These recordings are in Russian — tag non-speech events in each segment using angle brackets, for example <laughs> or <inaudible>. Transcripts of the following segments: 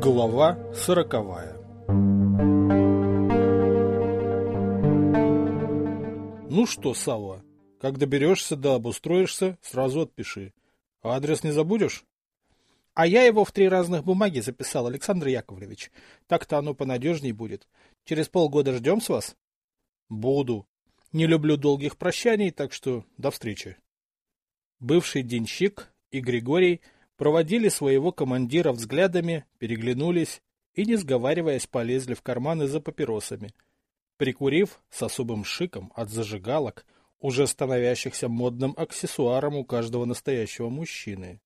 Глава сороковая Ну что, Савва, как доберешься да обустроишься, сразу отпиши. А адрес не забудешь? А я его в три разных бумаги записал, Александр Яковлевич. Так-то оно понадежней будет. Через полгода ждем с вас? Буду. Не люблю долгих прощаний, так что до встречи. Бывший денщик и Григорий проводили своего командира взглядами, переглянулись и, не сговариваясь, полезли в карманы за папиросами. Прикурив с особым шиком от зажигалок, уже становящихся модным аксессуаром у каждого настоящего мужчины.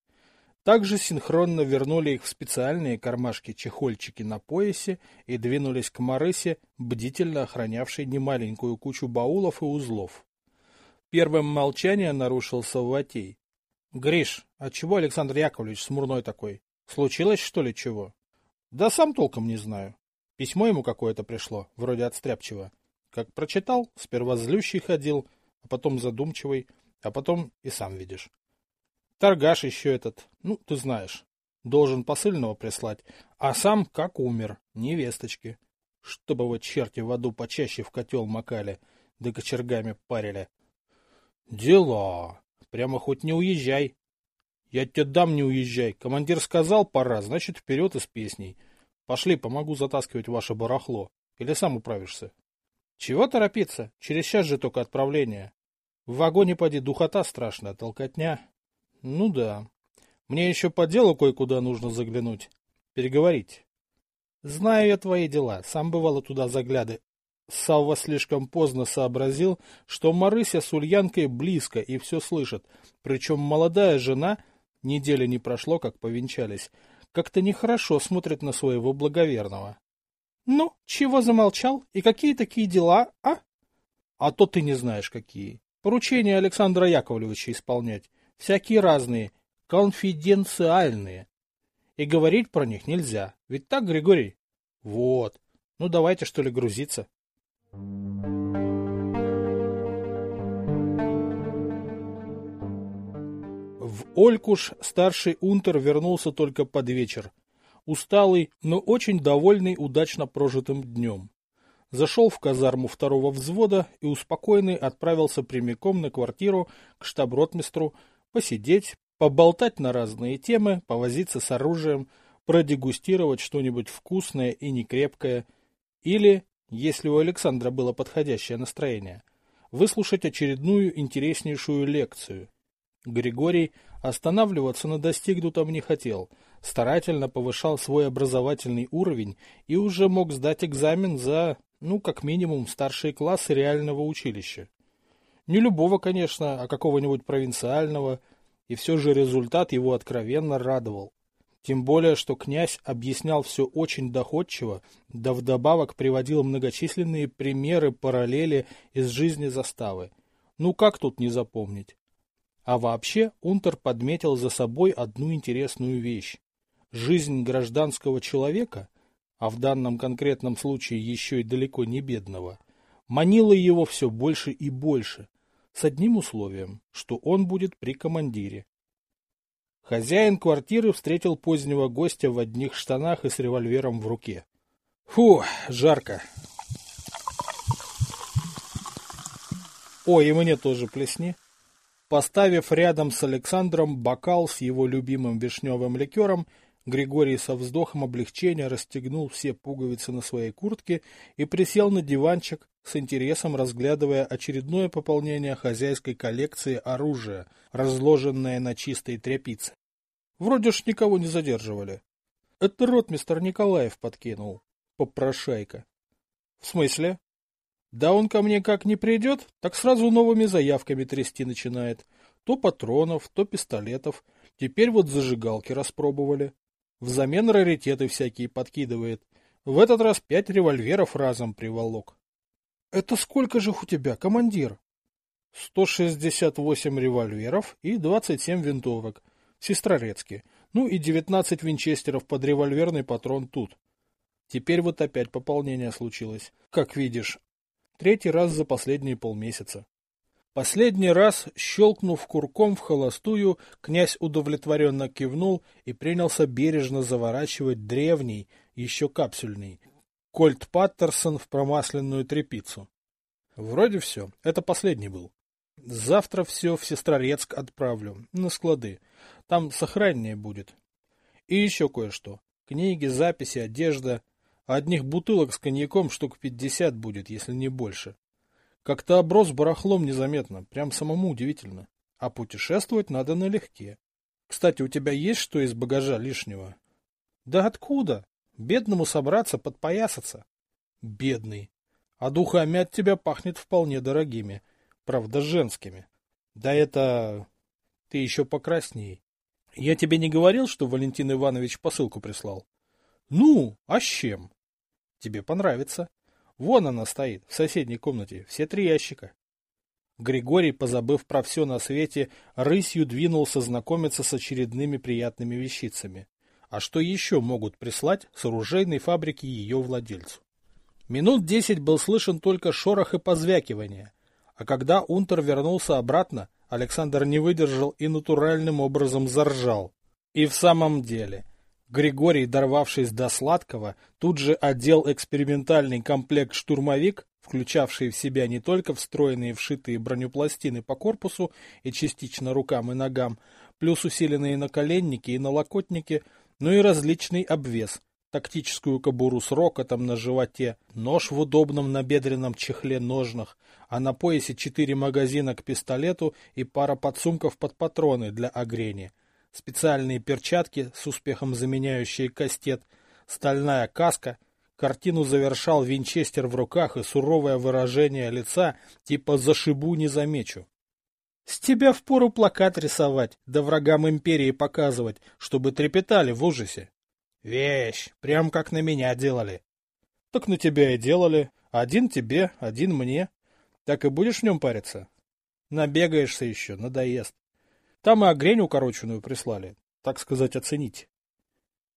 Также синхронно вернули их в специальные кармашки-чехольчики на поясе и двинулись к Марысе, бдительно охранявшей немаленькую кучу баулов и узлов. Первым молчание нарушил Савватей. — Гриш, а чего Александр Яковлевич смурной такой? Случилось, что ли, чего? — Да сам толком не знаю. Письмо ему какое-то пришло, вроде от. Как прочитал, сперва злющий ходил, а потом задумчивый, а потом и сам видишь. Торгаш еще этот, ну, ты знаешь, должен посыльного прислать, а сам как умер, невесточки. Чтобы вот черти в аду почаще в котел макали, да кочергами парили. Дела. Прямо хоть не уезжай. Я тебе дам, не уезжай. Командир сказал, пора, значит, вперед из песней. Пошли, помогу затаскивать ваше барахло. Или сам управишься? Чего торопиться? Через час же только отправление. В вагоне поди духота страшная, толкотня. Ну да. Мне еще по делу кое-куда нужно заглянуть. Переговорить. Знаю я твои дела. Сам бывало туда загляды. Савва слишком поздно сообразил, что Марыся с Ульянкой близко и все слышит, причем молодая жена, недели не прошло, как повенчались, как-то нехорошо смотрит на своего благоверного. — Ну, чего замолчал? И какие такие дела, а? — А то ты не знаешь, какие. Поручения Александра Яковлевича исполнять. Всякие разные, конфиденциальные. И говорить про них нельзя. Ведь так, Григорий? Вот. Ну, давайте, что ли, грузиться. В Олькуш старший унтер вернулся только под вечер. Усталый, но очень довольный удачно прожитым днем. Зашел в казарму второго взвода и успокоенный отправился прямиком на квартиру к штаб-ротмистру посидеть, поболтать на разные темы, повозиться с оружием, продегустировать что-нибудь вкусное и некрепкое, или если у Александра было подходящее настроение, выслушать очередную интереснейшую лекцию. Григорий останавливаться на достигнутом не хотел, старательно повышал свой образовательный уровень и уже мог сдать экзамен за, ну, как минимум, старшие классы реального училища. Не любого, конечно, а какого-нибудь провинциального, и все же результат его откровенно радовал. Тем более, что князь объяснял все очень доходчиво, да вдобавок приводил многочисленные примеры параллели из жизни заставы. Ну как тут не запомнить? А вообще Унтер подметил за собой одну интересную вещь. Жизнь гражданского человека, а в данном конкретном случае еще и далеко не бедного, манила его все больше и больше, с одним условием, что он будет при командире. Хозяин квартиры встретил позднего гостя в одних штанах и с револьвером в руке. Фу, жарко. Ой, и мне тоже плесни. Поставив рядом с Александром бокал с его любимым вишневым ликером, Григорий со вздохом облегчения расстегнул все пуговицы на своей куртке и присел на диванчик, с интересом разглядывая очередное пополнение хозяйской коллекции оружия, разложенное на чистой тряпице. Вроде ж никого не задерживали. Это ротмистер Николаев подкинул. Попрошайка. В смысле? Да он ко мне как не придет, так сразу новыми заявками трясти начинает. То патронов, то пистолетов. Теперь вот зажигалки распробовали. Взамен раритеты всякие подкидывает. В этот раз пять револьверов разом приволок. Это сколько же у тебя, командир? 168 револьверов и 27 винтовок. Сестрорецкие. Ну и 19 винчестеров под револьверный патрон тут. Теперь вот опять пополнение случилось. Как видишь, третий раз за последние полмесяца. Последний раз, щелкнув курком в холостую, князь удовлетворенно кивнул и принялся бережно заворачивать древний, еще капсюльный, Кольт Паттерсон в промасленную трепицу. Вроде все. Это последний был. Завтра все в Сестрорецк отправлю, на склады. Там сохраннее будет. И еще кое-что. Книги, записи, одежда. Одних бутылок с коньяком штук пятьдесят будет, если не больше. Как-то оброс барахлом незаметно, прям самому удивительно. А путешествовать надо налегке. Кстати, у тебя есть что из багажа лишнего? Да откуда? Бедному собраться, подпоясаться. Бедный. А духами от тебя пахнет вполне дорогими. Правда, женскими. Да это... Ты еще покрасней. Я тебе не говорил, что Валентин Иванович посылку прислал? Ну, а с чем? Тебе понравится. Вон она стоит, в соседней комнате, все три ящика. Григорий, позабыв про все на свете, рысью двинулся знакомиться с очередными приятными вещицами. А что еще могут прислать с оружейной фабрики ее владельцу? Минут десять был слышен только шорох и позвякивание, а когда Унтер вернулся обратно, Александр не выдержал и натуральным образом заржал. И в самом деле, Григорий, дорвавшись до сладкого, тут же одел экспериментальный комплект «Штурмовик», включавший в себя не только встроенные вшитые бронепластины по корпусу и частично рукам и ногам, плюс усиленные наколенники и налокотники, но и различный обвес, тактическую кобуру с рокотом на животе, нож в удобном набедренном чехле ножнах, а на поясе четыре магазина к пистолету и пара подсумков под патроны для огрени, специальные перчатки, с успехом заменяющие кастет, стальная каска. Картину завершал винчестер в руках и суровое выражение лица, типа «зашибу, не замечу». С тебя впору плакат рисовать, да врагам империи показывать, чтобы трепетали в ужасе. Вещь, прям как на меня делали. Так на тебя и делали. Один тебе, один мне. Так и будешь в нем париться? Набегаешься еще, надоест. Там и огрень укороченную прислали, так сказать, оценить.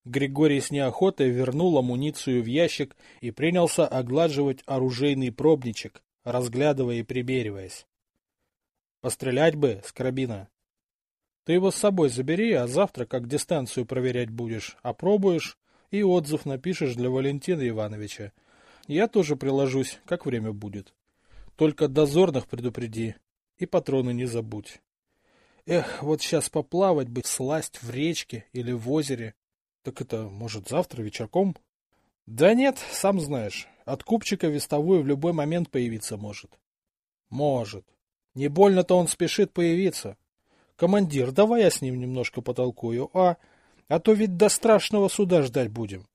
Григорий с неохотой вернул амуницию в ящик и принялся оглаживать оружейный пробничек, разглядывая и примериваясь. Пострелять бы с карабина. Ты его с собой забери, а завтра, как дистанцию проверять будешь, опробуешь и отзыв напишешь для Валентина Ивановича. Я тоже приложусь, как время будет. Только дозорных предупреди и патроны не забудь. Эх, вот сейчас поплавать бы, сласть в речке или в озере. Так это, может, завтра вечерком? Да нет, сам знаешь, от купчика вестовой в любой момент появиться может. Может. Не больно-то он спешит появиться. Командир, давай я с ним немножко потолкую, а? А то ведь до страшного суда ждать будем.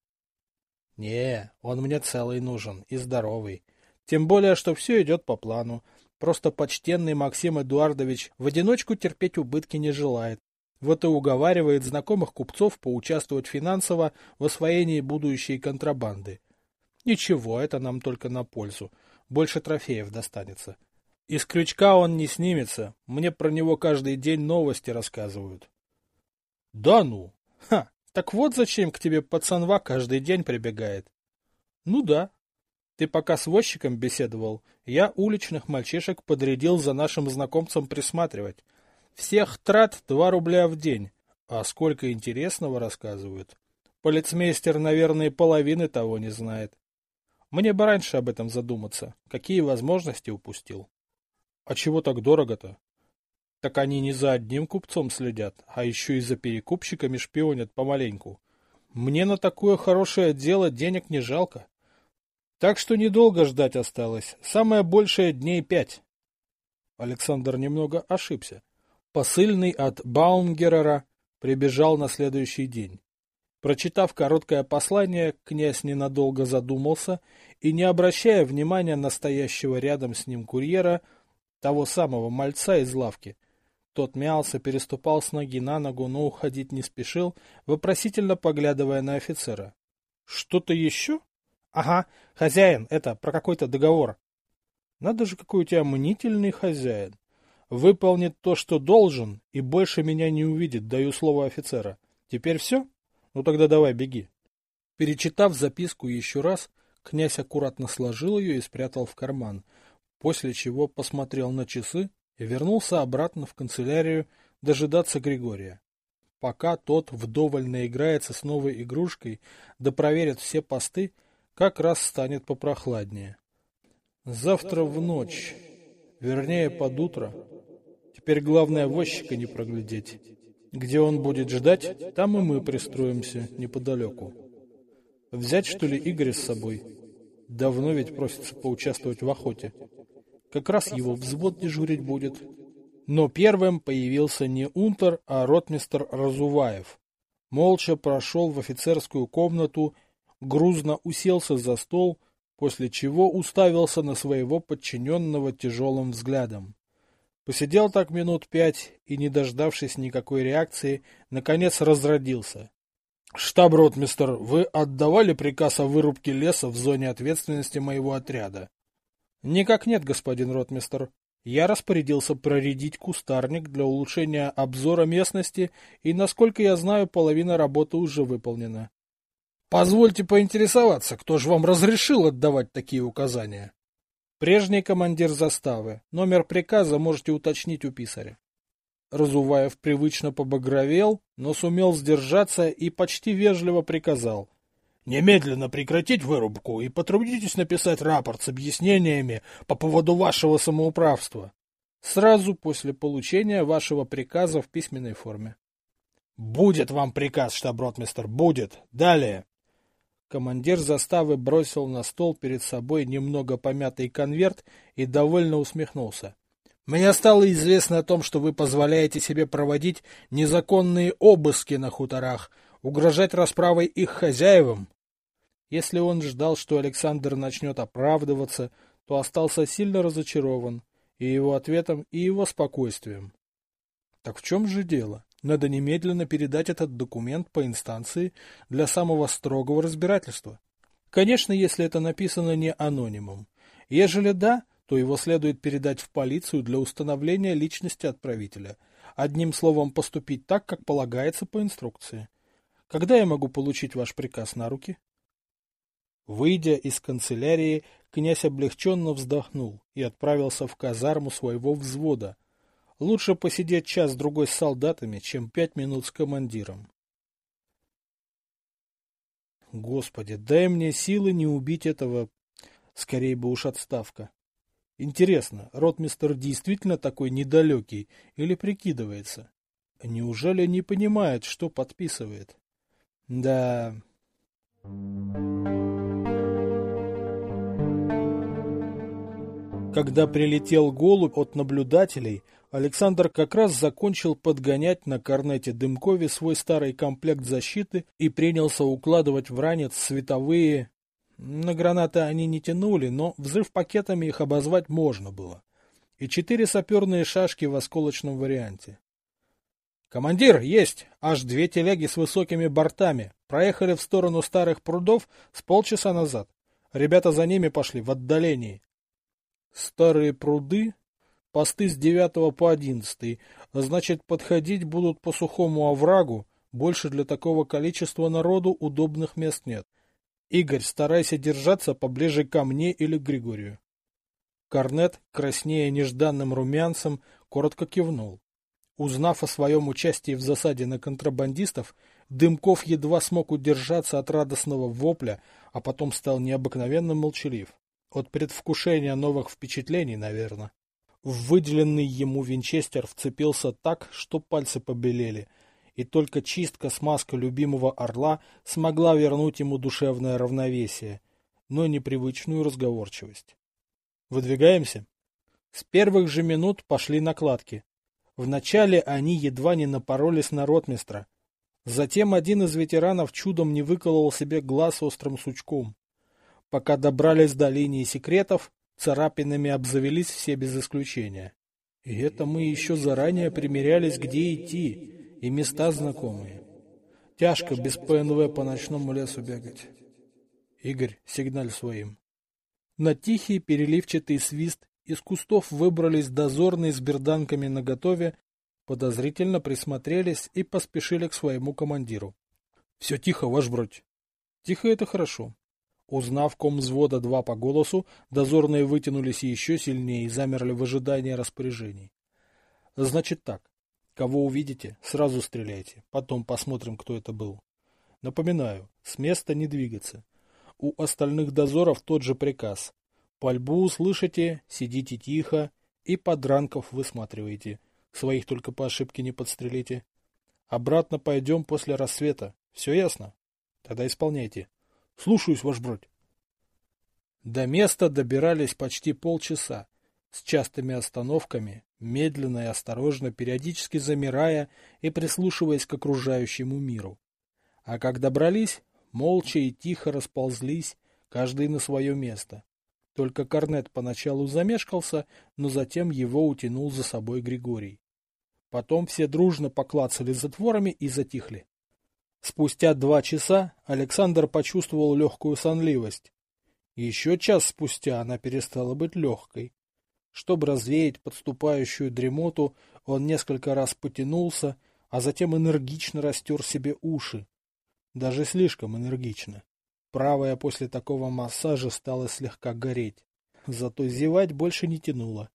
Не, он мне целый нужен и здоровый. Тем более, что все идет по плану. Просто почтенный Максим Эдуардович в одиночку терпеть убытки не желает. Вот и уговаривает знакомых купцов поучаствовать финансово в освоении будущей контрабанды. Ничего, это нам только на пользу. Больше трофеев достанется. Из крючка он не снимется. Мне про него каждый день новости рассказывают. Да ну? Ха, так вот зачем к тебе пацанва каждый день прибегает. Ну да. Ты пока с возчиком беседовал, я уличных мальчишек подрядил за нашим знакомцем присматривать. Всех трат два рубля в день. А сколько интересного рассказывают. Полицмейстер, наверное, половины того не знает. Мне бы раньше об этом задуматься. Какие возможности упустил. А чего так дорого-то? Так они не за одним купцом следят, а еще и за перекупщиками шпионят помаленьку. Мне на такое хорошее дело денег не жалко. Так что недолго ждать осталось, самое большее дней пять. Александр немного ошибся. Посыльный от Баунгерера прибежал на следующий день. Прочитав короткое послание, князь ненадолго задумался и, не обращая внимания на стоящего рядом с ним курьера, того самого мальца из лавки. Тот мялся, переступал с ноги на ногу, но уходить не спешил, вопросительно поглядывая на офицера. — Что-то еще? — Ага, хозяин, это, про какой-то договор. — Надо же, какой у тебя мнительный хозяин. Выполнит то, что должен, и больше меня не увидит, даю слово офицера. Теперь все? Ну тогда давай, беги. Перечитав записку еще раз, князь аккуратно сложил ее и спрятал в карман, после чего посмотрел на часы и вернулся обратно в канцелярию дожидаться Григория. Пока тот вдоволь наиграется с новой игрушкой, да проверит все посты, как раз станет попрохладнее. Завтра в ночь, вернее под утро, теперь главное возчика не проглядеть. Где он будет ждать, там и мы пристроимся неподалеку. Взять, что ли, Игоря с собой? Давно ведь просится поучаствовать в охоте. Как раз его взвод дежурить будет. Но первым появился не унтер, а ротмистр Разуваев. Молча прошел в офицерскую комнату, грузно уселся за стол, после чего уставился на своего подчиненного тяжелым взглядом. Посидел так минут пять и, не дождавшись никакой реакции, наконец разродился. «Штаб-ротмистер, вы отдавали приказ о вырубке леса в зоне ответственности моего отряда?» «Никак нет, господин ротмистер. Я распорядился проредить кустарник для улучшения обзора местности, и, насколько я знаю, половина работы уже выполнена». «Позвольте поинтересоваться, кто же вам разрешил отдавать такие указания?» «Прежний командир заставы. Номер приказа можете уточнить у писаря». Разуваев привычно побагровел, но сумел сдержаться и почти вежливо приказал. «Немедленно прекратить вырубку и потрудитесь написать рапорт с объяснениями по поводу вашего самоуправства. Сразу после получения вашего приказа в письменной форме». «Будет вам приказ, штаб-ротмистер, будет. Далее». Командир заставы бросил на стол перед собой немного помятый конверт и довольно усмехнулся. Мне стало известно о том, что вы позволяете себе проводить незаконные обыски на хуторах, угрожать расправой их хозяевам. Если он ждал, что Александр начнет оправдываться, то остался сильно разочарован и его ответом, и его спокойствием. Так в чем же дело? Надо немедленно передать этот документ по инстанции для самого строгого разбирательства. Конечно, если это написано не анонимом. Ежели да, то его следует передать в полицию для установления личности отправителя. Одним словом, поступить так, как полагается по инструкции. Когда я могу получить ваш приказ на руки? Выйдя из канцелярии, князь облегченно вздохнул и отправился в казарму своего взвода. Лучше посидеть час-другой с солдатами, чем пять минут с командиром. Господи, дай мне силы не убить этого... Скорее бы уж отставка. Интересно, ротмистер действительно такой недалекий или прикидывается? Неужели не понимает, что подписывает? Да... Когда прилетел голубь от наблюдателей, Александр как раз закончил подгонять на корнете Дымкове свой старый комплект защиты и принялся укладывать в ранец световые на гранаты они не тянули, но взрыв пакетами их обозвать можно было. И четыре саперные шашки в осколочном варианте. «Командир, есть! Аж две телеги с высокими бортами. Проехали в сторону старых прудов с полчаса назад. Ребята за ними пошли в отдалении». «Старые пруды?» Посты с девятого по одиннадцатый. Значит, подходить будут по сухому оврагу. Больше для такого количества народу удобных мест нет. Игорь, старайся держаться поближе ко мне или к Григорию. Корнет, краснея нежданным румянцем, коротко кивнул. Узнав о своем участии в засаде на контрабандистов, Дымков едва смог удержаться от радостного вопля, а потом стал необыкновенно молчалив. От предвкушения новых впечатлений, наверное. В выделенный ему винчестер вцепился так, что пальцы побелели — и только чистка-смазка любимого орла смогла вернуть ему душевное равновесие, но непривычную разговорчивость. Выдвигаемся? С первых же минут пошли накладки. Вначале они едва не напоролись на ротмистра. Затем один из ветеранов чудом не выколол себе глаз острым сучком. Пока добрались до линии секретов, царапинами обзавелись все без исключения. И это мы еще заранее примерялись, где идти, и места знакомые. Тяжко без ПНВ по ночному лесу бегать. Игорь, сигналь своим. На тихий переливчатый свист из кустов выбрались дозорные с берданками наготове, подозрительно присмотрелись и поспешили к своему командиру. — Все тихо, ваш бродь. — Тихо — это хорошо. Узнав ком взвода два по голосу, дозорные вытянулись еще сильнее и замерли в ожидании распоряжений. Значит так. Кого увидите, сразу стреляйте. Потом посмотрим, кто это был. Напоминаю, с места не двигаться. У остальных дозоров тот же приказ. Пальбу услышите, сидите тихо и подранков высматривайте. Своих только по ошибке не подстрелите. Обратно пойдем после рассвета. Все ясно? Тогда исполняйте. Слушаюсь, ваш бродь. До места добирались почти полчаса, с частыми остановками, медленно и осторожно, периодически замирая и прислушиваясь к окружающему миру. А как добрались, молча и тихо расползлись, каждый на свое место. Только Корнет поначалу замешкался, но затем его утянул за собой Григорий. Потом все дружно поклацали затворами и затихли. Спустя два часа Александр почувствовал легкую сонливость. Еще час спустя она перестала быть легкой. Чтобы развеять подступающую дремоту, он несколько раз потянулся, а затем энергично растер себе уши. Даже слишком энергично. Правая после такого массажа стала слегка гореть. Зато зевать больше не тянуло.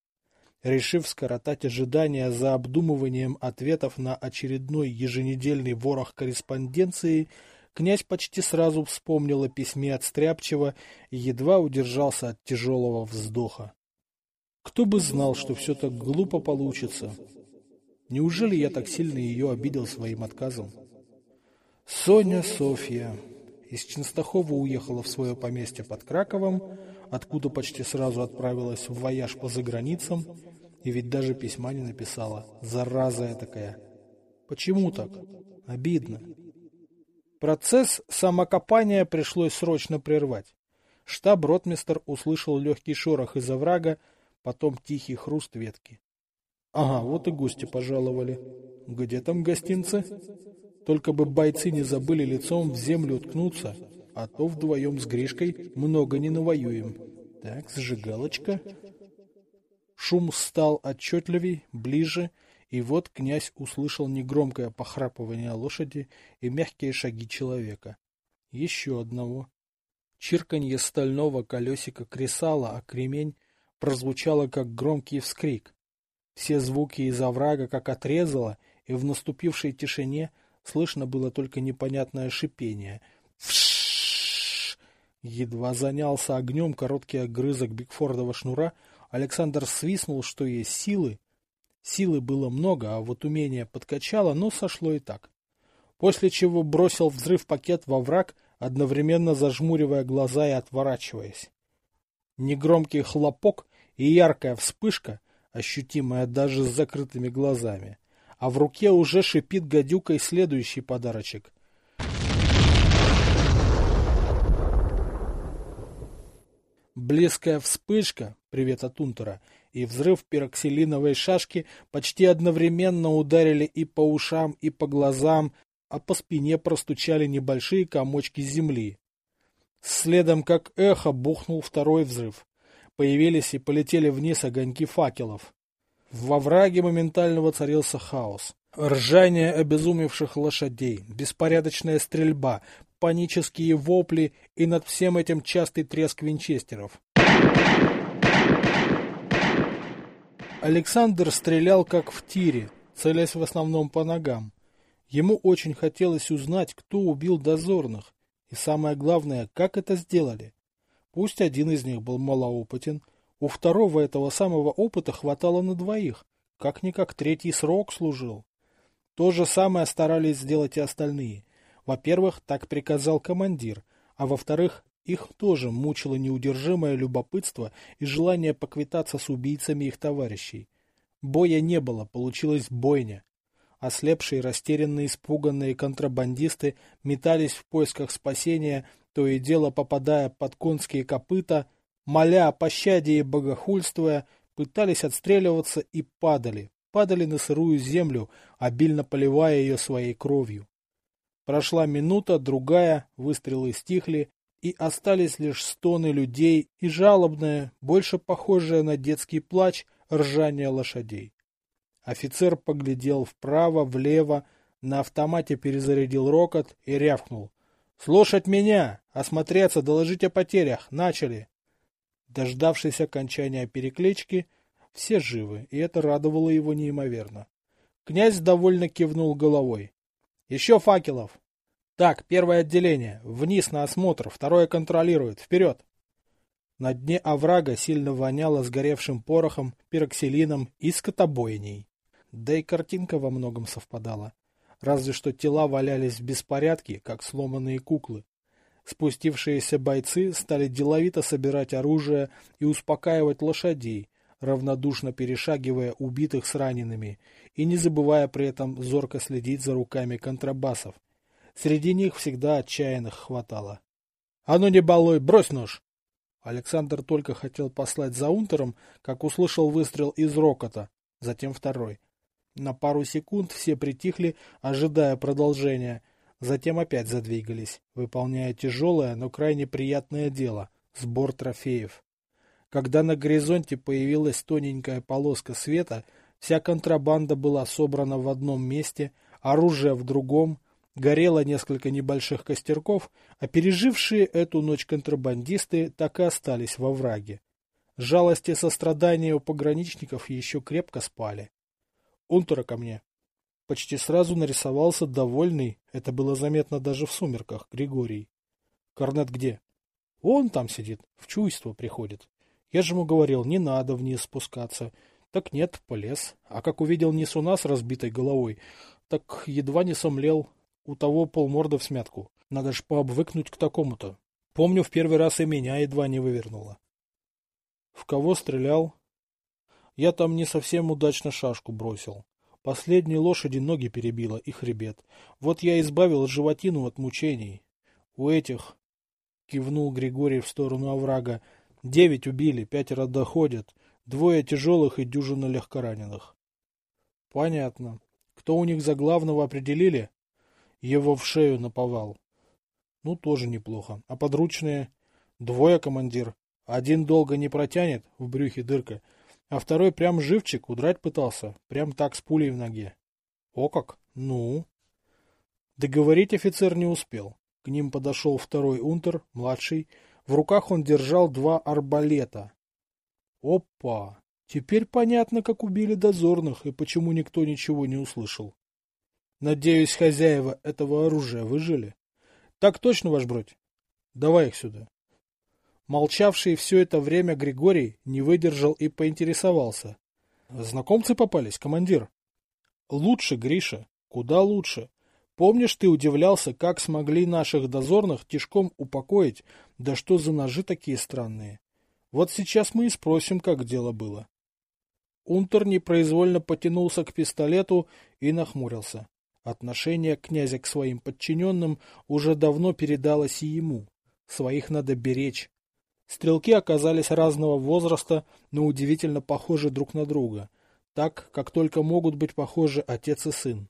Решив скоротать ожидания за обдумыванием ответов на очередной еженедельный ворох корреспонденции, князь почти сразу вспомнил о письме от Стряпчева и едва удержался от тяжелого вздоха. Кто бы знал, что все так глупо получится. Неужели я так сильно ее обидел своим отказом? Соня Софья из Ченстахова уехала в свое поместье под Краковом, откуда почти сразу отправилась в вояж по заграницам, и ведь даже письма не написала. Зараза такая. Почему так? Обидно. Процесс самокопания пришлось срочно прервать. Штаб-ротмистер услышал легкий шорох из оврага, потом тихий хруст ветки. Ага, вот и гости пожаловали. Где там гостинцы? Только бы бойцы не забыли лицом в землю уткнуться, а то вдвоем с Гришкой много не навоюем. Так, зажигалочка. Шум стал отчетливей, ближе, и вот князь услышал негромкое похрапывание лошади и мягкие шаги человека. Еще одного. Чирканье стального колесика кресала, а кремень прозвучало, как громкий вскрик. Все звуки из оврага как отрезало, и в наступившей тишине слышно было только непонятное шипение. Вшшш! Едва занялся огнем короткий огрызок Бигфордова шнура, Александр свистнул, что есть силы. Силы было много, а вот умение подкачало, но сошло и так. После чего бросил взрыв пакет во враг, одновременно зажмуривая глаза и отворачиваясь. Негромкий хлопок и яркая вспышка, ощутимая даже с закрытыми глазами. А в руке уже шипит гадюкой следующий подарочек. Блеская вспышка, привет от Унтера, и взрыв пероксилиновой шашки почти одновременно ударили и по ушам, и по глазам, а по спине простучали небольшие комочки земли. Следом, как эхо, бухнул второй взрыв. Появились и полетели вниз огоньки факелов. Во враге моментально воцарился хаос. Ржание обезумевших лошадей, беспорядочная стрельба, панические вопли и над всем этим частый треск винчестеров. Александр стрелял как в тире, целясь в основном по ногам. Ему очень хотелось узнать, кто убил дозорных, и самое главное, как это сделали. Пусть один из них был малоопытен, у второго этого самого опыта хватало на двоих, как-никак третий срок служил. То же самое старались сделать и остальные. Во-первых, так приказал командир, а во-вторых, их тоже мучило неудержимое любопытство и желание поквитаться с убийцами их товарищей. Боя не было, получилась бойня. Ослепшие, растерянные, испуганные контрабандисты метались в поисках спасения, то и дело попадая под конские копыта, моля о пощаде и богохульствуя, пытались отстреливаться и падали, падали на сырую землю, обильно поливая ее своей кровью. Прошла минута, другая, выстрелы стихли, и остались лишь стоны людей и жалобное, больше похожее на детский плач, ржание лошадей. Офицер поглядел вправо, влево, на автомате перезарядил рокот и рявкнул. «Слушать меня! Осмотреться, доложить о потерях! Начали!» Дождавшись окончания переклички, Все живы, и это радовало его неимоверно. Князь довольно кивнул головой. Еще факелов. Так, первое отделение. Вниз на осмотр, второе контролирует. Вперед! На дне оврага сильно воняло сгоревшим порохом, пироксилином и скотобойней. Да и картинка во многом совпадала. Разве что тела валялись в беспорядке, как сломанные куклы. Спустившиеся бойцы стали деловито собирать оружие и успокаивать лошадей, равнодушно перешагивая убитых с ранеными, и не забывая при этом зорко следить за руками контрабасов. Среди них всегда отчаянных хватало. — А ну не балуй, брось нож! Александр только хотел послать за унтером, как услышал выстрел из рокота, затем второй. На пару секунд все притихли, ожидая продолжения, затем опять задвигались, выполняя тяжелое, но крайне приятное дело – сбор трофеев. Когда на горизонте появилась тоненькая полоска света, вся контрабанда была собрана в одном месте, оружие в другом, Горело несколько небольших костерков, а пережившие эту ночь контрабандисты так и остались во враге. Жалости и сострадания у пограничников еще крепко спали. Унтера ко мне. Почти сразу нарисовался довольный, это было заметно даже в сумерках, Григорий. Корнет где? Он там сидит, в чувство приходит. Я же ему говорил, не надо вниз спускаться. Так нет, полез. А как увидел Несуна с разбитой головой, так едва не сомлел, у того полморда в смятку. Надо ж пообвыкнуть к такому-то. Помню, в первый раз и меня едва не вывернуло. В кого стрелял? Я там не совсем удачно шашку бросил. Последней лошади ноги перебила и хребет. Вот я избавил животину от мучений. У этих, кивнул Григорий в сторону оврага, девять убили, пятеро доходят, двое тяжелых и дюжина легкораненых. Понятно. Кто у них за главного определили? Его в шею наповал. Ну, тоже неплохо. А подручные? Двое командир. Один долго не протянет, в брюхе дырка, а второй прям живчик, удрать пытался, прям так с пулей в ноге. О как? Ну? Договорить офицер не успел. К ним подошел второй унтер, младший. В руках он держал два арбалета. Опа! Теперь понятно, как убили дозорных и почему никто ничего не услышал. Надеюсь, хозяева этого оружия выжили? Так точно, ваш бродь. Давай их сюда. Молчавший все это время Григорий не выдержал и поинтересовался. Знакомцы попались, командир? Лучше, Гриша, куда лучше. Помнишь, ты удивлялся, как смогли наших дозорных тишком упокоить, да что за ножи такие странные? Вот сейчас мы и спросим, как дело было. Унтер непроизвольно потянулся к пистолету и нахмурился. Отношение князя к своим подчиненным уже давно передалось и ему. Своих надо беречь. Стрелки оказались разного возраста, но удивительно похожи друг на друга, так, как только могут быть похожи отец и сын.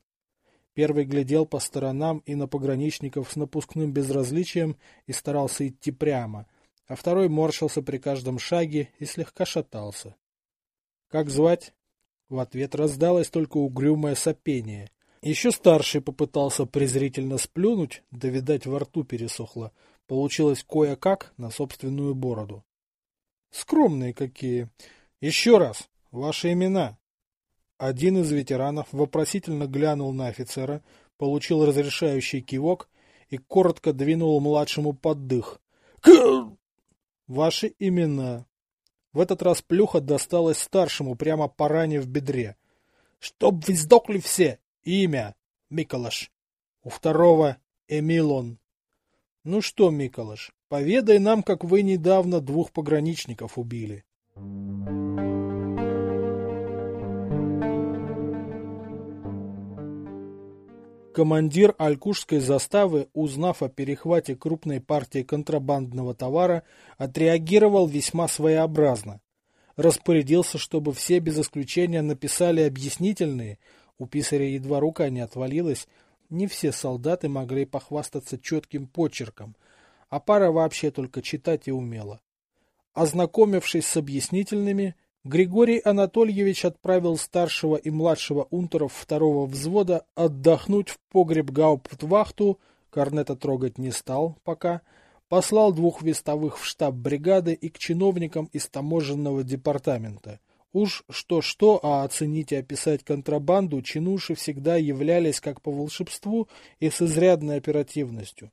Первый глядел по сторонам и на пограничников с напускным безразличием и старался идти прямо, а второй морщился при каждом шаге и слегка шатался. «Как звать?» В ответ раздалось только угрюмое сопение. Еще старший попытался презрительно сплюнуть, да, видать, во рту пересохло. Получилось кое-как на собственную бороду. Скромные какие. Еще раз, ваши имена. Один из ветеранов вопросительно глянул на офицера, получил разрешающий кивок и коротко двинул младшему под дых. Ваши имена. В этот раз плюха досталась старшему прямо по ране в бедре. Чтоб вы все! Имя – Миколаш. У второго – Эмилон. Ну что, Миколаш, поведай нам, как вы недавно двух пограничников убили. Командир Алькушской заставы, узнав о перехвате крупной партии контрабандного товара, отреагировал весьма своеобразно. Распорядился, чтобы все без исключения написали объяснительные, у писаря едва рука не отвалилась, не все солдаты могли похвастаться четким почерком, а пара вообще только читать и умела. Ознакомившись с объяснительными, Григорий Анатольевич отправил старшего и младшего унтеров второго взвода отдохнуть в погреб гауптвахту, корнета трогать не стал пока, послал двух вестовых в штаб бригады и к чиновникам из таможенного департамента, Уж что-что, а оценить и описать контрабанду чинуши всегда являлись как по волшебству и с изрядной оперативностью.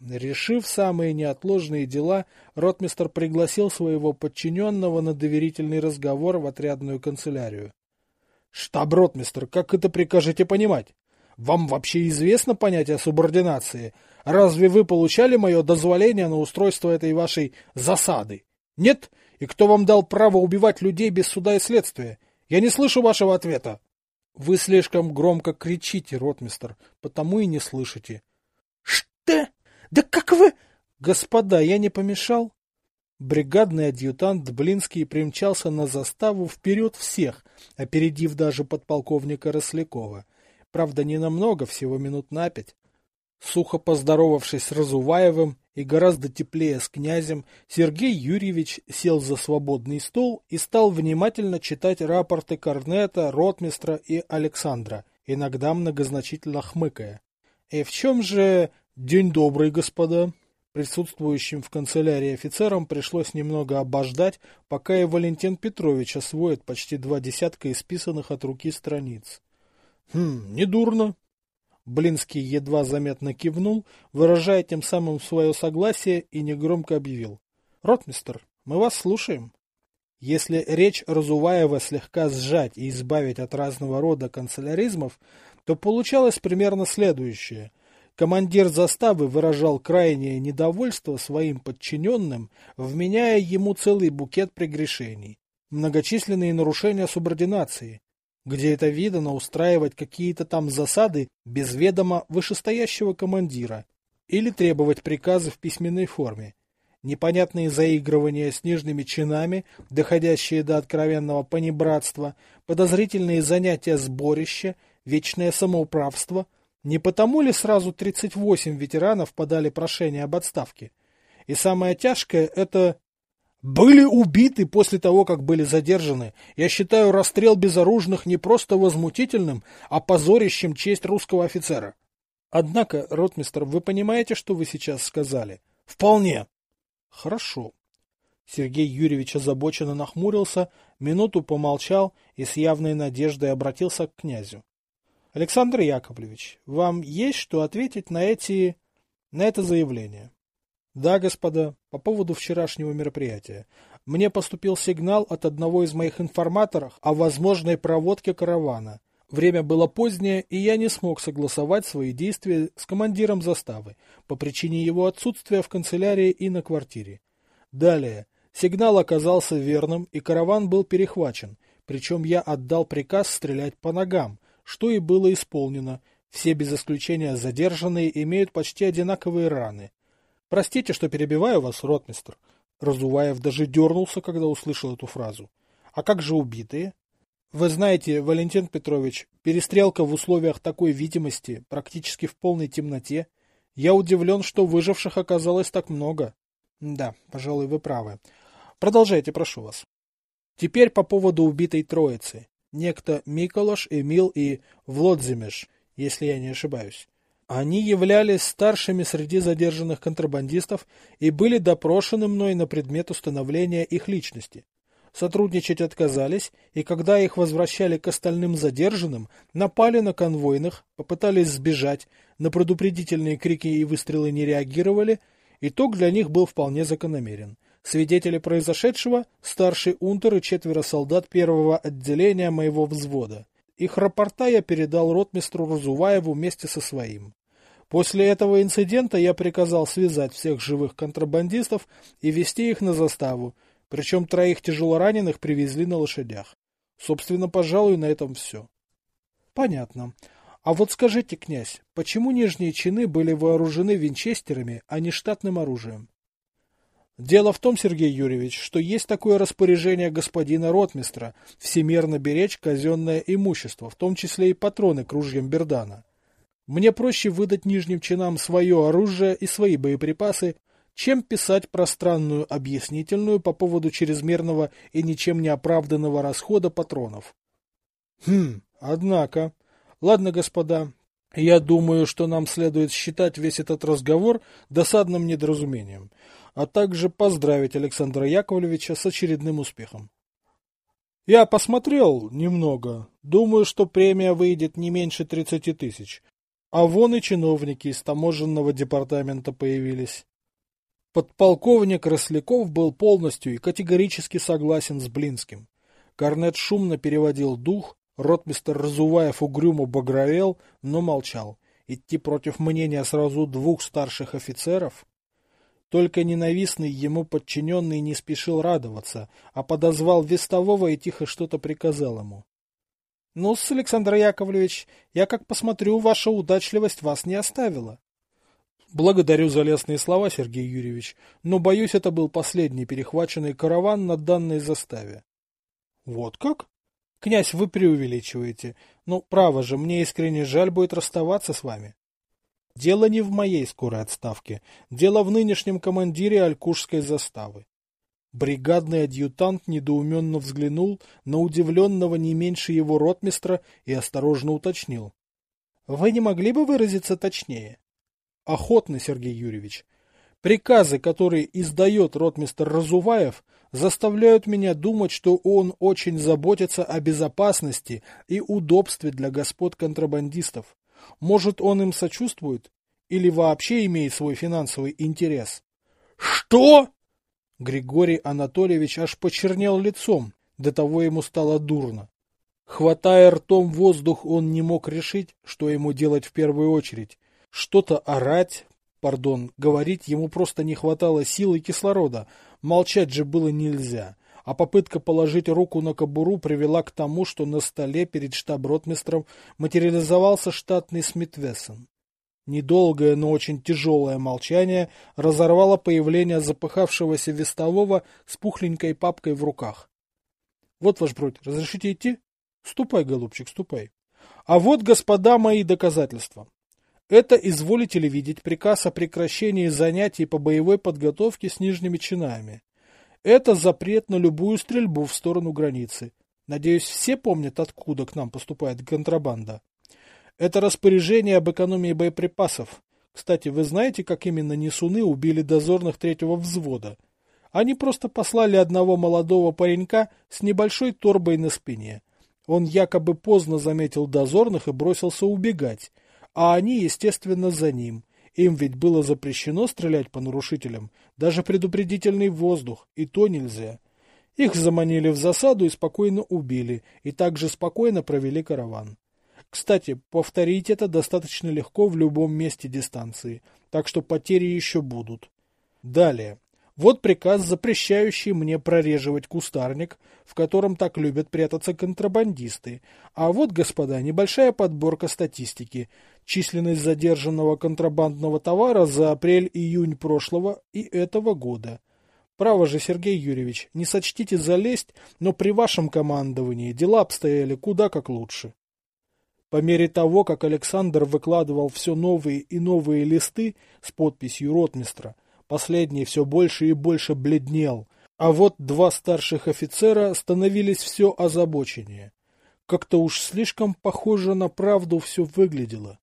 Решив самые неотложные дела, ротмистр пригласил своего подчиненного на доверительный разговор в отрядную канцелярию. — Штаб-ротмистр, как это прикажете понимать? Вам вообще известно понятие субординации? Разве вы получали мое дозволение на устройство этой вашей засады? Нет? И кто вам дал право убивать людей без суда и следствия? Я не слышу вашего ответа. Вы слишком громко кричите, ротмистер, потому и не слышите. Что? Да как вы... Господа, я не помешал? Бригадный адъютант Блинский примчался на заставу вперед всех, опередив даже подполковника Рослякова. Правда, не намного, всего минут на пять. Сухо поздоровавшись с Разуваевым и гораздо теплее с князем, Сергей Юрьевич сел за свободный стол и стал внимательно читать рапорты Корнета, Ротмистра и Александра, иногда многозначительно хмыкая. «И в чем же... День добрый, господа!» Присутствующим в канцелярии офицерам пришлось немного обождать, пока и Валентин Петрович освоит почти два десятка исписанных от руки страниц. «Хм, недурно», Блинский едва заметно кивнул, выражая тем самым свое согласие и негромко объявил. — Ротмистер, мы вас слушаем. Если речь Разуваева слегка сжать и избавить от разного рода канцеляризмов, то получалось примерно следующее. Командир заставы выражал крайнее недовольство своим подчиненным, вменяя ему целый букет прегрешений. Многочисленные нарушения субординации, где это видано устраивать какие-то там засады без ведома вышестоящего командира или требовать приказы в письменной форме. Непонятные заигрывания с нижними чинами, доходящие до откровенного понебратства, подозрительные занятия сборища, вечное самоуправство. Не потому ли сразу 38 ветеранов подали прошение об отставке? И самое тяжкое – это были убиты после того, как были задержаны. Я считаю расстрел безоружных не просто возмутительным, а позорящим честь русского офицера. Однако, ротмистр, вы понимаете, что вы сейчас сказали? Вполне. Хорошо. Сергей Юрьевич озабоченно нахмурился, минуту помолчал и с явной надеждой обратился к князю. Александр Яковлевич, вам есть что ответить на эти... на это заявление? Да, господа, по поводу вчерашнего мероприятия. Мне поступил сигнал от одного из моих информаторов о возможной проводке каравана. Время было позднее, и я не смог согласовать свои действия с командиром заставы по причине его отсутствия в канцелярии и на квартире. Далее. Сигнал оказался верным, и караван был перехвачен, причем я отдал приказ стрелять по ногам, что и было исполнено. Все без исключения задержанные имеют почти одинаковые раны. Простите, что перебиваю вас, ротмистр. Разуваев даже дернулся, когда услышал эту фразу. А как же убитые? Вы знаете, Валентин Петрович, перестрелка в условиях такой видимости, практически в полной темноте. Я удивлен, что выживших оказалось так много. Да, пожалуй, вы правы. Продолжайте, прошу вас. Теперь по поводу убитой троицы. Некто Миколаш, Эмил и Влодзимеш, если я не ошибаюсь. Они являлись старшими среди задержанных контрабандистов и были допрошены мной на предмет установления их личности. Сотрудничать отказались, и когда их возвращали к остальным задержанным, напали на конвойных, попытались сбежать, на предупредительные крики и выстрелы не реагировали, итог для них был вполне закономерен. Свидетели произошедшего – старший унтер и четверо солдат первого отделения моего взвода. Их рапорта я передал ротмистру Разуваеву вместе со своим. После этого инцидента я приказал связать всех живых контрабандистов и вести их на заставу, причем троих тяжелораненых привезли на лошадях. Собственно, пожалуй, на этом все. Понятно. А вот скажите, князь, почему нижние чины были вооружены винчестерами, а не штатным оружием? Дело в том, Сергей Юрьевич, что есть такое распоряжение господина ротмистра всемерно беречь казенное имущество, в том числе и патроны к ружьям Бердана. Мне проще выдать нижним чинам свое оружие и свои боеприпасы, чем писать пространную объяснительную по поводу чрезмерного и ничем не оправданного расхода патронов. Хм, однако. Ладно, господа, я думаю, что нам следует считать весь этот разговор досадным недоразумением, а также поздравить Александра Яковлевича с очередным успехом. Я посмотрел немного. Думаю, что премия выйдет не меньше 30 тысяч. А вон и чиновники из таможенного департамента появились. Подполковник Росляков был полностью и категорически согласен с Блинским. Корнет шумно переводил дух, ротмистер Разуваев угрюмо багровел, но молчал. Идти против мнения сразу двух старших офицеров? Только ненавистный ему подчиненный не спешил радоваться, а подозвал вестового и тихо что-то приказал ему. — Ну-с, Александр Яковлевич, я как посмотрю, ваша удачливость вас не оставила. Благодарю за лестные слова, Сергей Юрьевич, но, боюсь, это был последний перехваченный караван на данной заставе. Вот как? Князь, вы преувеличиваете. Ну, право же, мне искренне жаль будет расставаться с вами. Дело не в моей скорой отставке. Дело в нынешнем командире Алькушской заставы. Бригадный адъютант недоуменно взглянул на удивленного не меньше его ротмистра и осторожно уточнил. — Вы не могли бы выразиться точнее? Охотно, Сергей Юрьевич. Приказы, которые издает ротмистр Разуваев, заставляют меня думать, что он очень заботится о безопасности и удобстве для господ контрабандистов. Может, он им сочувствует? Или вообще имеет свой финансовый интерес? Что? Григорий Анатольевич аж почернел лицом, до того ему стало дурно. Хватая ртом воздух, он не мог решить, что ему делать в первую очередь что-то орать, пардон, говорить ему просто не хватало сил и кислорода, молчать же было нельзя. А попытка положить руку на кобуру привела к тому, что на столе перед штаб-ротмистром материализовался штатный Смитвессон. Недолгое, но очень тяжелое молчание разорвало появление запыхавшегося вестового с пухленькой папкой в руках. — Вот, ваш бродь, разрешите идти? — Ступай, голубчик, ступай. — А вот, господа, мои доказательства. Это, изволите ли видеть, приказ о прекращении занятий по боевой подготовке с нижними чинами. Это запрет на любую стрельбу в сторону границы. Надеюсь, все помнят, откуда к нам поступает контрабанда. Это распоряжение об экономии боеприпасов. Кстати, вы знаете, как именно несуны убили дозорных третьего взвода? Они просто послали одного молодого паренька с небольшой торбой на спине. Он якобы поздно заметил дозорных и бросился убегать а они, естественно, за ним. Им ведь было запрещено стрелять по нарушителям, даже предупредительный воздух, и то нельзя. Их заманили в засаду и спокойно убили, и также спокойно провели караван. Кстати, повторить это достаточно легко в любом месте дистанции, так что потери еще будут. Далее. Вот приказ, запрещающий мне прореживать кустарник, в котором так любят прятаться контрабандисты. А вот, господа, небольшая подборка статистики. Численность задержанного контрабандного товара за апрель-июнь прошлого и этого года. Право же, Сергей Юрьевич, не сочтите залезть, но при вашем командовании дела обстояли куда как лучше. По мере того, как Александр выкладывал все новые и новые листы с подписью ротмистра, Последний все больше и больше бледнел, а вот два старших офицера становились все озабоченнее. Как-то уж слишком похоже на правду все выглядело.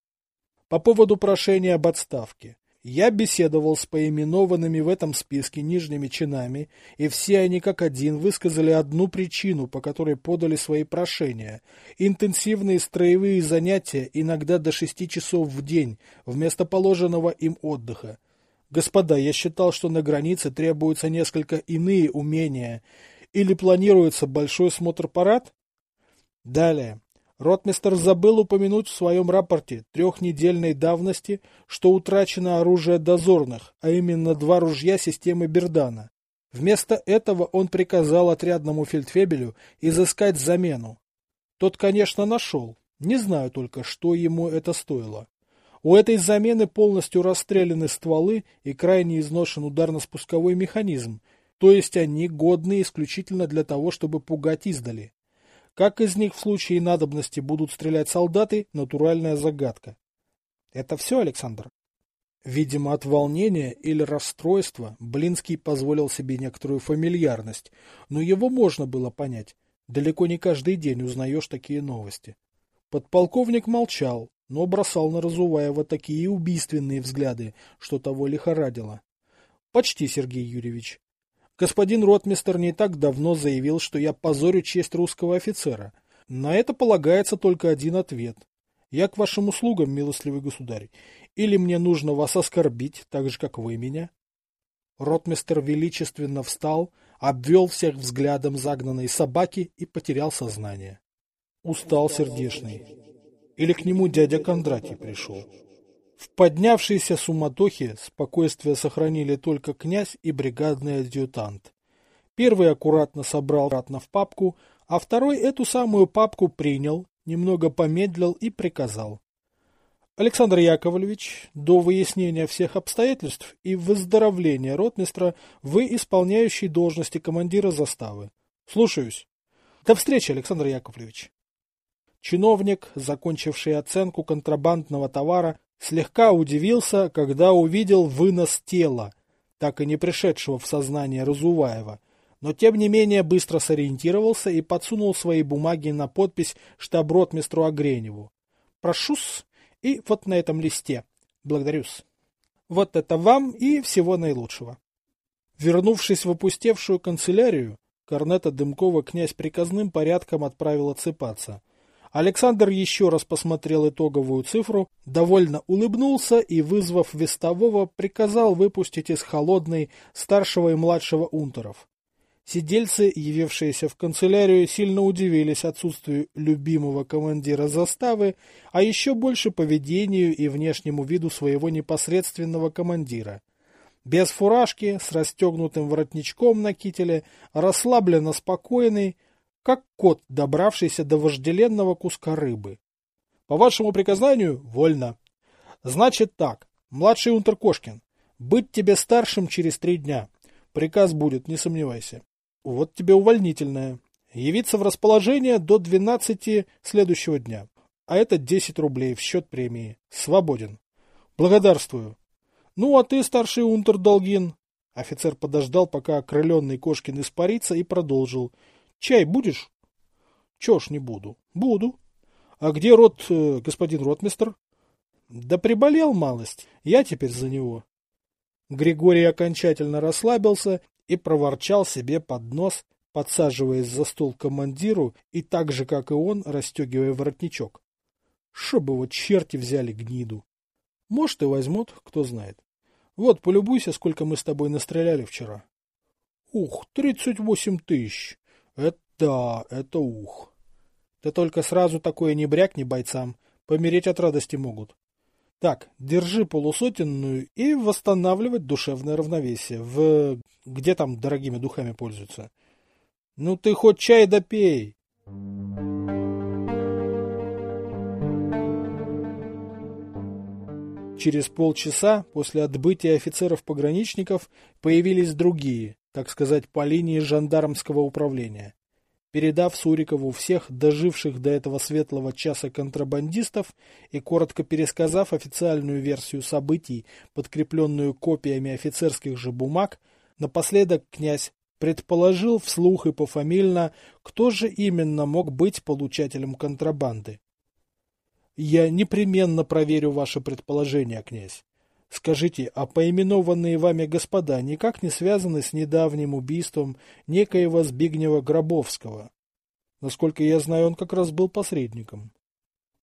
По поводу прошения об отставке. Я беседовал с поименованными в этом списке нижними чинами, и все они как один высказали одну причину, по которой подали свои прошения. Интенсивные строевые занятия, иногда до шести часов в день, вместо положенного им отдыха. Господа, я считал, что на границе требуются несколько иные умения. Или планируется большой смотр-парад? Далее. Ротмистер забыл упомянуть в своем рапорте трехнедельной давности, что утрачено оружие дозорных, а именно два ружья системы Бердана. Вместо этого он приказал отрядному фельдфебелю изыскать замену. Тот, конечно, нашел. Не знаю только, что ему это стоило. У этой замены полностью расстреляны стволы и крайне изношен ударно-спусковой механизм, то есть они годны исключительно для того, чтобы пугать издали. Как из них в случае надобности будут стрелять солдаты – натуральная загадка. Это все, Александр? Видимо, от волнения или расстройства Блинский позволил себе некоторую фамильярность, но его можно было понять. Далеко не каждый день узнаешь такие новости. Подполковник молчал, но бросал на Разуваева такие убийственные взгляды, что того лихорадило. Почти, Сергей Юрьевич. Господин ротмистер не так давно заявил, что я позорю честь русского офицера. На это полагается только один ответ. Я к вашим услугам, милостливый государь. Или мне нужно вас оскорбить, так же, как вы меня? Ротмистер величественно встал, обвел всех взглядом загнанной собаки и потерял сознание. Устал сердешный. Или к нему дядя Кондратий пришел. В поднявшейся суматохе спокойствие сохранили только князь и бригадный адъютант. Первый аккуратно собрал ратно в папку, а второй эту самую папку принял, немного помедлил и приказал. Александр Яковлевич, до выяснения всех обстоятельств и выздоровления ротмистра вы исполняющий должности командира заставы. Слушаюсь. До встречи, Александр Яковлевич. Чиновник, закончивший оценку контрабандного товара, слегка удивился, когда увидел вынос тела, так и не пришедшего в сознание Разуваева, но тем не менее быстро сориентировался и подсунул свои бумаги на подпись штаб-ротмистру Огреневу. «Прошу-с, и вот на этом листе. Благодарю-с. Вот это вам и всего наилучшего». Вернувшись в опустевшую канцелярию, Корнета Дымкова князь приказным порядком отправил отсыпаться. Александр еще раз посмотрел итоговую цифру, довольно улыбнулся и, вызвав вестового, приказал выпустить из холодной старшего и младшего унтеров. Сидельцы, явившиеся в канцелярию, сильно удивились отсутствию любимого командира заставы, а еще больше поведению и внешнему виду своего непосредственного командира. Без фуражки, с расстегнутым воротничком на кителе, расслабленно спокойный, как кот, добравшийся до вожделенного куска рыбы. По вашему приказанию, вольно. Значит так, младший унтер Кошкин, быть тебе старшим через три дня. Приказ будет, не сомневайся. Вот тебе увольнительное. Явиться в расположение до 12 следующего дня. А это 10 рублей в счет премии. Свободен. Благодарствую. Ну, а ты, старший унтер Долгин? Офицер подождал, пока окрыленный Кошкин испарится, и продолжил. Чай будешь? Чё ж не буду. Буду. А где рот, э, господин ротмистр? Да приболел малость. Я теперь за него. Григорий окончательно расслабился и проворчал себе под нос, подсаживаясь за стол командиру и так же, как и он, расстегивая воротничок. Чтобы вот черти взяли гниду. Может, и возьмут, кто знает. Вот, полюбуйся, сколько мы с тобой настреляли вчера. Ух, тридцать восемь тысяч. Это да, это ух. Ты только сразу такое не брякни бойцам, помереть от радости могут. Так, держи полусотенную и восстанавливать душевное равновесие. В... Где там дорогими духами пользуются? Ну ты хоть чай допей. Через полчаса после отбытия офицеров-пограничников появились другие, так сказать, по линии жандармского управления передав Сурикову всех доживших до этого светлого часа контрабандистов и коротко пересказав официальную версию событий, подкрепленную копиями офицерских же бумаг, напоследок князь предположил вслух и пофамильно, кто же именно мог быть получателем контрабанды. «Я непременно проверю ваше предположение, князь. Скажите, а поименованные вами господа никак не связаны с недавним убийством некоего Збигнева Гробовского? Насколько я знаю, он как раз был посредником.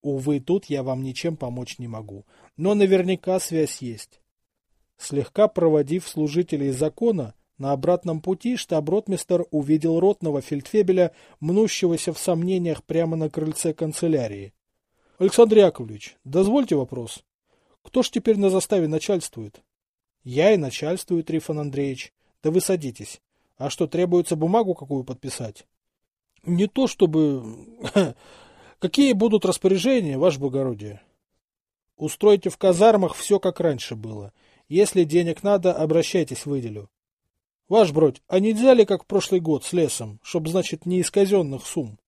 Увы, тут я вам ничем помочь не могу, но наверняка связь есть. Слегка проводив служителей закона, на обратном пути штаб-ротмистер увидел ротного фельдфебеля, мнущегося в сомнениях прямо на крыльце канцелярии. — Александр Яковлевич, дозвольте вопрос. Кто ж теперь на заставе начальствует? Я и начальствую, Трифон Андреевич. Да вы садитесь. А что, требуется бумагу какую подписать? Не то чтобы... <laughs> Какие будут распоряжения, ваше благородие? Устройте в казармах все, как раньше было. Если денег надо, обращайтесь, выделю. Ваш бродь, а нельзя ли, как в прошлый год, с лесом, чтоб, значит, не из казенных сумм?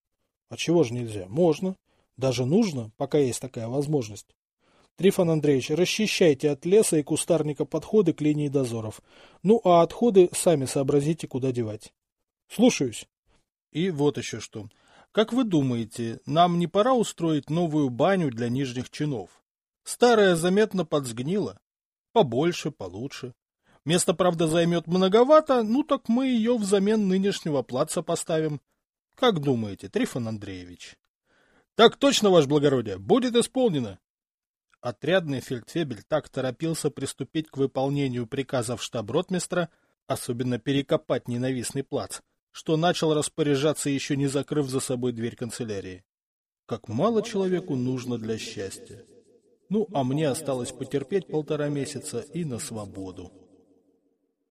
А чего же нельзя? Можно. Даже нужно, пока есть такая возможность. Трифон Андреевич, расчищайте от леса и кустарника подходы к линии дозоров. Ну, а отходы сами сообразите, куда девать. Слушаюсь. И вот еще что. Как вы думаете, нам не пора устроить новую баню для нижних чинов? Старая заметно подсгнила. Побольше, получше. Место, правда, займет многовато, ну так мы ее взамен нынешнего плаца поставим. Как думаете, Трифон Андреевич? Так точно, ваше благородие, будет исполнено. Отрядный фельдфебель так торопился приступить к выполнению приказов штаб-ротмистра, особенно перекопать ненавистный плац, что начал распоряжаться, еще не закрыв за собой дверь канцелярии. Как мало человеку нужно для счастья. Ну, а мне осталось потерпеть полтора месяца и на свободу.